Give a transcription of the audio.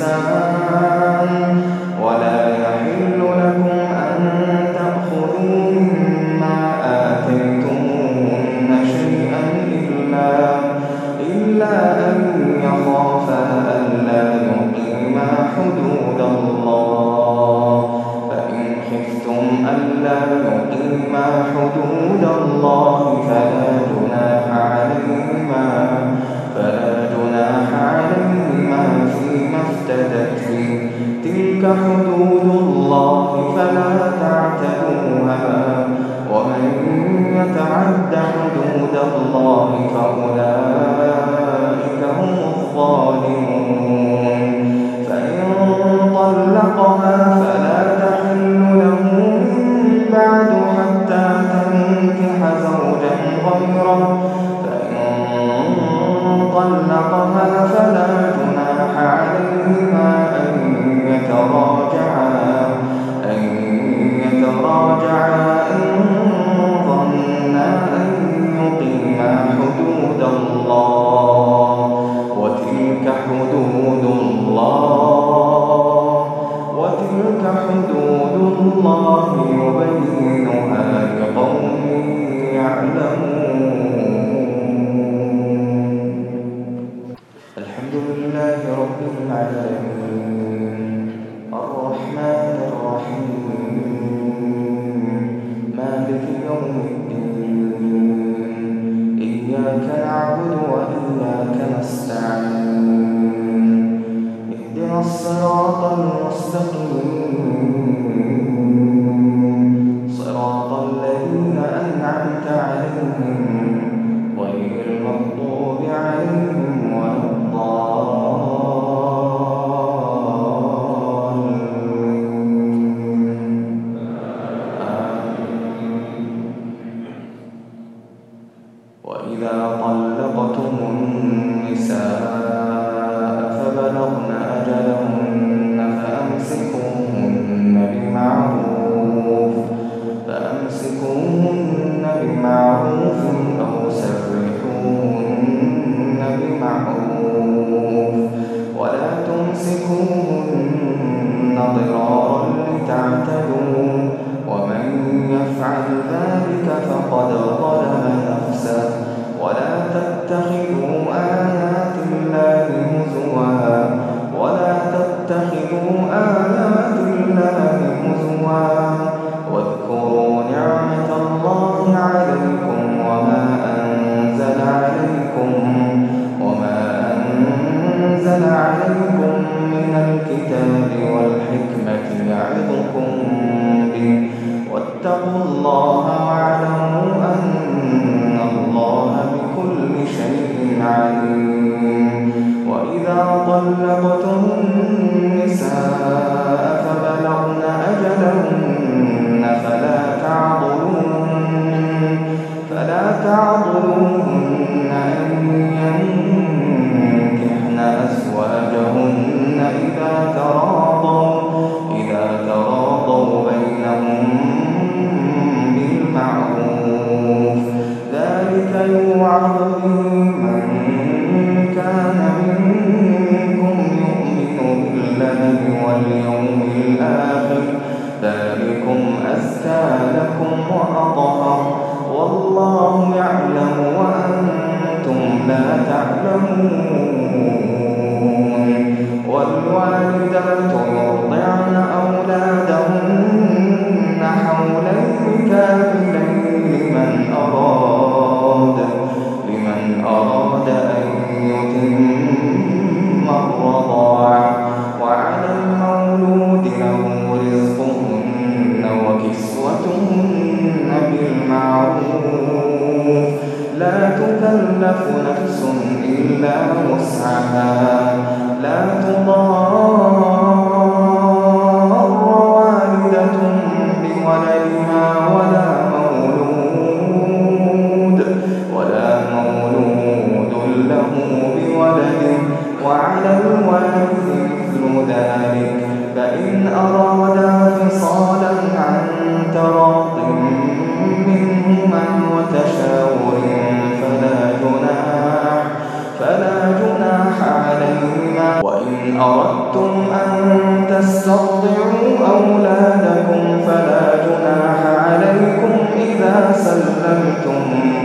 Santa تلك حدود الله فلا تعتدي. تلك حدود الله يبينها لقوم يعلمون. الحمد لله رب العالمين. فأمسكوهن بمعروف أو سرحوهن بمعروف. ولا تمسكوهن ضرارا لتعتدوا. ومن يفعل ذلك فقد ظلم فلا تعضلوهن أن ينكحن أزواجهن إذا تراضوا إذا تراضوا بينهم بالمعروف. ذلك يوعظ أراد أن يتم الرضاعة وعلى المولود له رزقهن وكسوتهن بالمعروف. لا تكلف نفس إلا وسعها. لا تضار بولده وعلى الوالد مثل ذلك. فإن أرادا فصالا عن تراض منهما وتشاور فلا جناح فلا جناح عليهما. وإن أردتم أن تسترضعوا أولادكم فلا جناح عليكم إذا سلمتم.